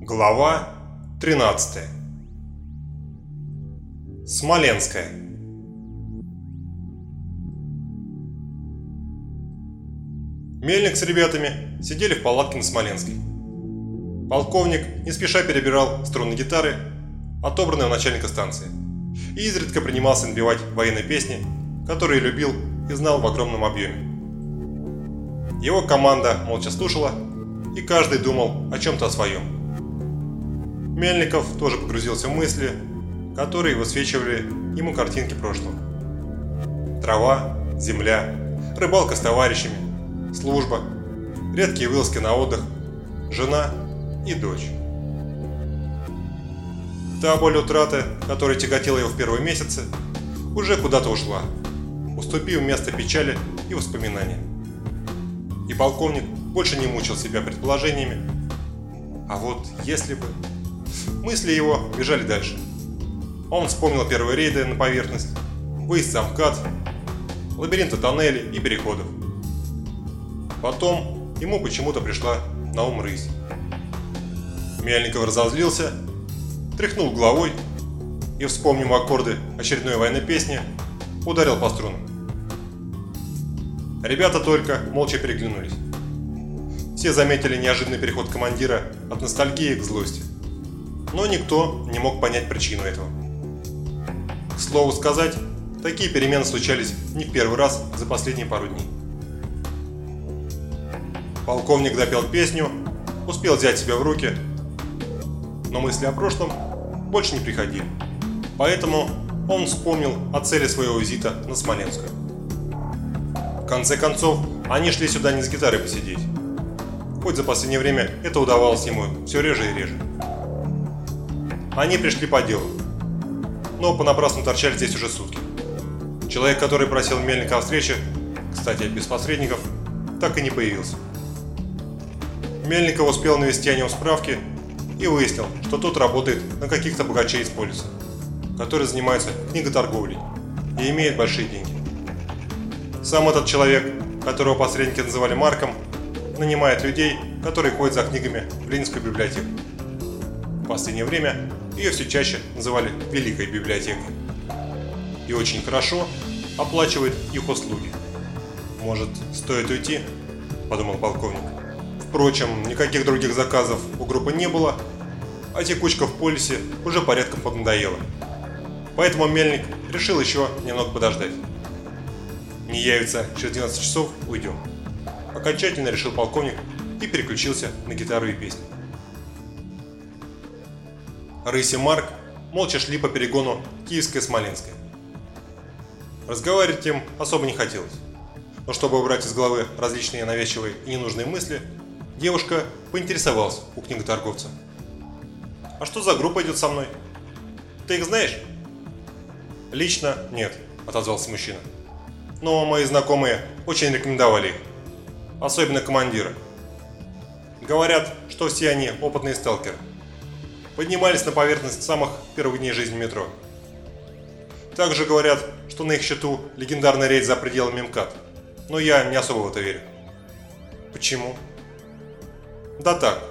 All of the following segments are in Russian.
Глава 13 Смоленская. Мельник с ребятами сидели в палатке на Смоленской. Полковник не спеша перебирал струны гитары, отобранные у начальника станции, и изредка принимался напевать военные песни, которые любил и знал в огромном объеме. Его команда молча слушала, и каждый думал о чем-то своем. Мельников тоже погрузился в мысли, которые высвечивали ему картинки прошлого. Трава, земля, рыбалка с товарищами, служба, редкие вылазки на отдых, жена и дочь. Та боль утраты, которая тяготила его в первые месяцы, уже куда-то ушла, уступив место печали и воспоминания. И полковник больше не мучил себя предположениями. А вот если бы... Мысли его бежали дальше. Он вспомнил первые рейды на поверхность, выезд за МКАД, лабиринты тоннелей и переходов. Потом ему почему-то пришла на ум рысь. Мельников разозлился, тряхнул головой и, вспомнив аккорды очередной военной песни, ударил по струнам. Ребята только молча переглянулись. Все заметили неожиданный переход командира от ностальгии к злости но никто не мог понять причину этого. К слову сказать, такие перемены случались не в первый раз за последние пару дней. Полковник допел песню, успел взять себя в руки, но мысли о прошлом больше не приходили. Поэтому он вспомнил о цели своего визита на Смоленскую. В конце концов, они шли сюда не с гитарой посидеть. Хоть за последнее время это удавалось ему все реже и реже. Они пришли по делу. Но понапрасну торчали здесь уже сутки. Человек, который просил Мельника о встрече, кстати, без посредников, так и не появился. Мельников успел навести о нем справки и выяснил, что тот работает на каких-то богачей из полиса, которые занимаются книготорговлей и имеет большие деньги. Сам этот человек, которого посредники называли Марком, нанимает людей, которые ходят за книгами в Ленинскую библиотеку. В последнее время ее все чаще называли «Великой библиотекой». И очень хорошо оплачивает их услуги. «Может, стоит уйти?» – подумал полковник. Впрочем, никаких других заказов у группы не было, а текучка в полисе уже порядком поднадоела. Поэтому Мельник решил еще немного подождать. Не явится через 12 часов – уйдем. Окончательно решил полковник и переключился на гитару и песни. Рысь и Марк молча шли по перегону Киевская-Смоленская. Разговаривать им особо не хотелось. Но чтобы убрать из головы различные навязчивые и ненужные мысли, девушка поинтересовалась у книготорговца. «А что за группа идет со мной? Ты их знаешь?» «Лично нет», – отозвался мужчина. «Но мои знакомые очень рекомендовали их. Особенно командира. Говорят, что все они опытные сталкеры поднимались на поверхность самых первых дней жизни метро. Также говорят, что на их счету легендарный рейд за пределами МКАД, но я не особо в это верю. Почему? Да так,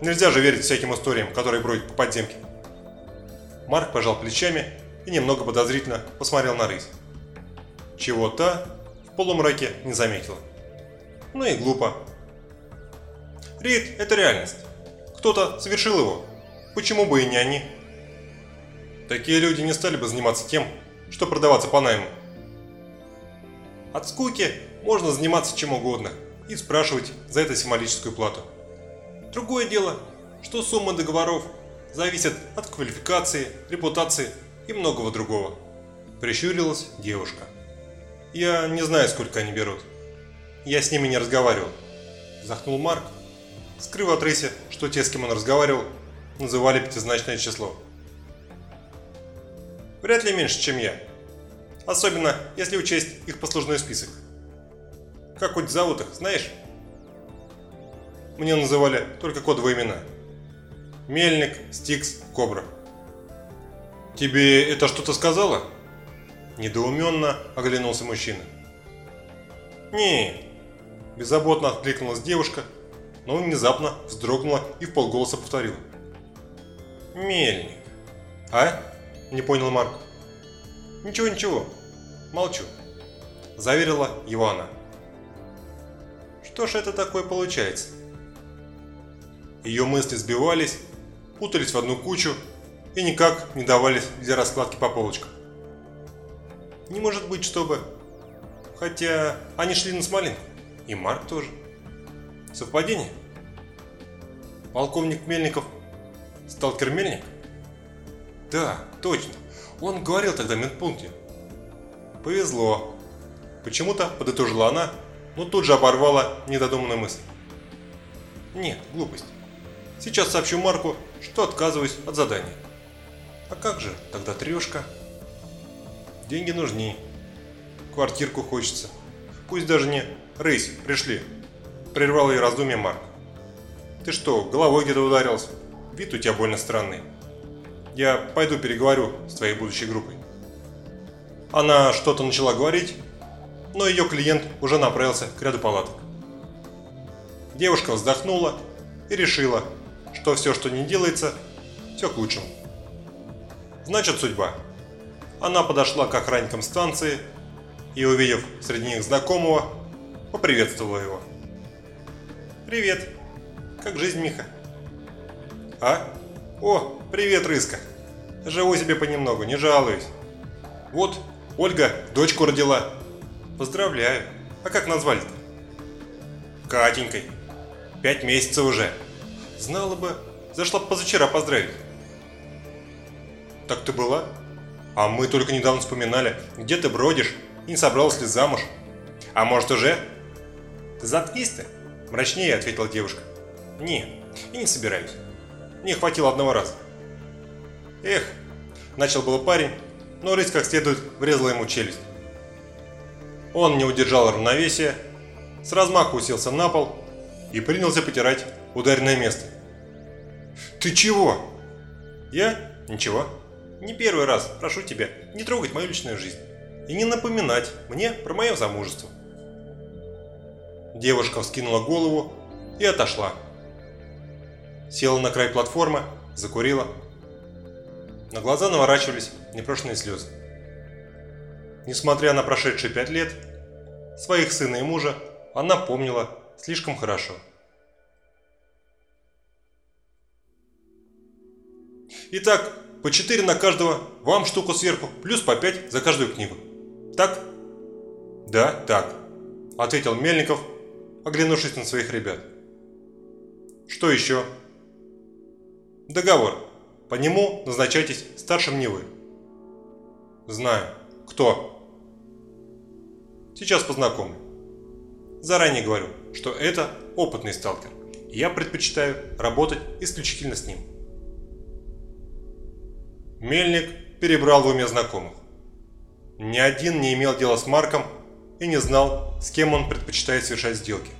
нельзя же верить всяким историям, которые бродят по подземке. Марк пожал плечами и немного подозрительно посмотрел на рысь. Чего та в полумраке не заметила. Ну и глупо. Рейд – это реальность. Кто-то совершил его, Почему бы и не они? Такие люди не стали бы заниматься тем, что продаваться по найму. От скуки можно заниматься чем угодно и спрашивать за это символическую плату. Другое дело, что суммы договоров зависят от квалификации, репутации и многого другого. Прищурилась девушка. Я не знаю, сколько они берут. Я с ними не разговаривал. Вздохнул Марк, скрыв от Рыси, что те, с кем он разговаривал, называли пятизначное число. Вряд ли меньше, чем я. Особенно, если учесть их послужной список. Как хоть зовут их, знаешь? Мне называли только кодовые имена. Мельник, Стикс, Кобра. Тебе это что-то сказала? Недоуменно оглянулся мужчина. не беззаботно откликнулась девушка, но внезапно вздрогнула и в полголоса повторила. «Мельник». «А?» – не понял Марк. «Ничего, ничего, молчу», – заверила его она. «Что ж это такое получается?» Ее мысли сбивались, путались в одну кучу и никак не давались для раскладки по полочкам. Не может быть, чтобы... Хотя они шли на Смолинку. И Марк тоже. Совпадение? Полковник Мельников сталкер Мельник? Да, точно. Он говорил тогда в медпункте. Повезло. Почему-то подытожила она, но тут же оборвала недодуманную мысль. Нет, глупость. Сейчас сообщу Марку, что отказываюсь от задания. А как же тогда трешка? Деньги нужны. Квартирку хочется. Пусть даже не «Рысь, пришли!» Прервал ее раздумье Марк. «Ты что, головой где-то ударился? Вид у тебя больно странный. Я пойду переговорю с твоей будущей группой». Она что-то начала говорить, но ее клиент уже направился к ряду палаток. Девушка вздохнула и решила, что все, что не делается, все к лучшему. Значит, судьба. Она подошла к охранникам станции и, увидев среди них знакомого, поприветствовала его. «Привет! Как жизнь, Миха?» «А? О, привет, Рыска! Живу себе понемногу, не жалуюсь. Вот, Ольга дочку родила. Поздравляю. А как назвали-то?» «Катенькой. Пять месяцев уже. Знала бы, зашла позавчера поздравить». «Так ты была?» А мы только недавно вспоминали, где ты бродишь и не собралась ли замуж. А может уже? Заткнись ты, мрачнее ответила девушка. Не, и не собираюсь. Не хватило одного раза. Эх, начал было парень, но рысь как следует врезала ему челюсть. Он не удержал равновесия, с размаху уселся на пол и принялся потирать ударенное место. «Ты чего?» «Я? Ничего». Не первый раз прошу тебя не трогать мою личную жизнь и не напоминать мне про мое замужество. Девушка вскинула голову и отошла. Села на край платформы, закурила. На глаза наворачивались непрошенные слезы. Несмотря на прошедшие пять лет, своих сына и мужа она помнила слишком хорошо. Итак, по 4 на каждого, вам штуку сверху, плюс по 5 за каждую книгу. Так? Да, так, ответил Мельников, оглянувшись на своих ребят. Что еще? Договор. По нему назначайтесь старшим не вы. Знаю. Кто? Сейчас познакомлю. Заранее говорю, что это опытный сталкер. И я предпочитаю работать исключительно с ним. Мельник перебрал в уме знакомых. Ни один не имел дела с Марком и не знал, с кем он предпочитает совершать сделки.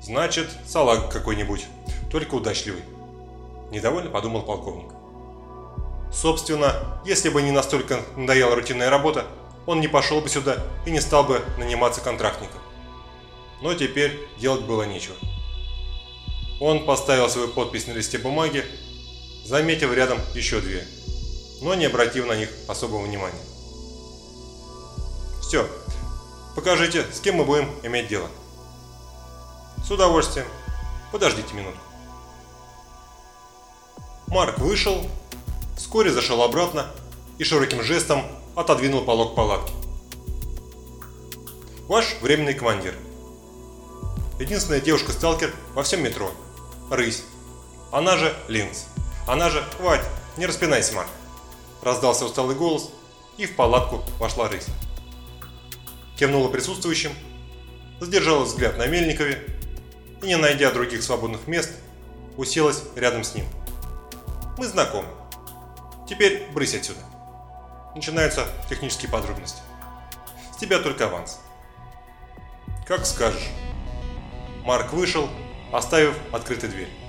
Значит, салаг какой-нибудь, только удачливый. Недовольно подумал полковник. Собственно, если бы не настолько надоела рутинная работа, он не пошел бы сюда и не стал бы наниматься контрактником. Но теперь делать было нечего. Он поставил свою подпись на листе бумаги заметив рядом еще две, но не обратив на них особого внимания. «Все, покажите, с кем мы будем иметь дело». «С удовольствием. Подождите минутку». Марк вышел, вскоре зашел обратно и широким жестом отодвинул полог палатки. «Ваш временный командир. Единственная девушка-сталкер во всем метро. Рысь. Она же Линз. Она же «Хватит, не распинайся, Марк!» Раздался усталый голос, и в палатку вошла рысь. Кивнула присутствующим, задержала взгляд на Мельникове и, не найдя других свободных мест, уселась рядом с ним. «Мы знакомы. Теперь брысь отсюда!» Начинаются технические подробности. С тебя только аванс. Как скажешь. Марк вышел, оставив открытой дверь.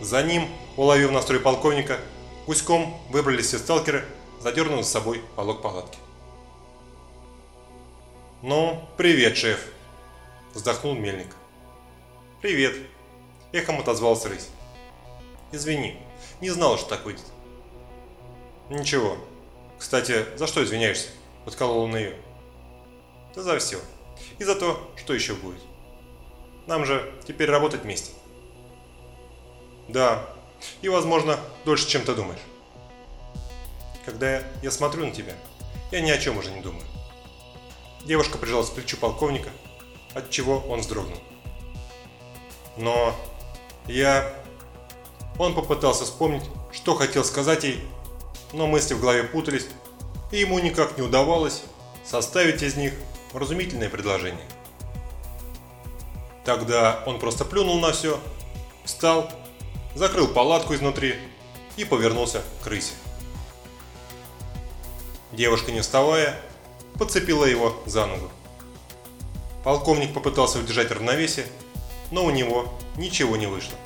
За ним Уловив настрой полковника, гуськом выбрались все сталкеры задернув за собой полог палатки. «Ну, привет, шеф!» – вздохнул Мельник. «Привет!» – эхом отозвался рысь. «Извини, не знал, что так выйдет». «Ничего. Кстати, за что извиняешься?» – подколол он ее. «Да за все. И за то, что еще будет. Нам же теперь работать вместе». «Да, и, возможно, дольше, чем ты думаешь. Когда я смотрю на тебя, я ни о чем уже не думаю. Девушка прижалась к плечу полковника, от чего он вздрогнул. Но я... Он попытался вспомнить, что хотел сказать ей, но мысли в голове путались, и ему никак не удавалось составить из них разумительное предложение. Тогда он просто плюнул на все, встал закрыл палатку изнутри и повернулся к крысе. Девушка, не вставая, подцепила его за ногу. Полковник попытался удержать равновесие, но у него ничего не вышло.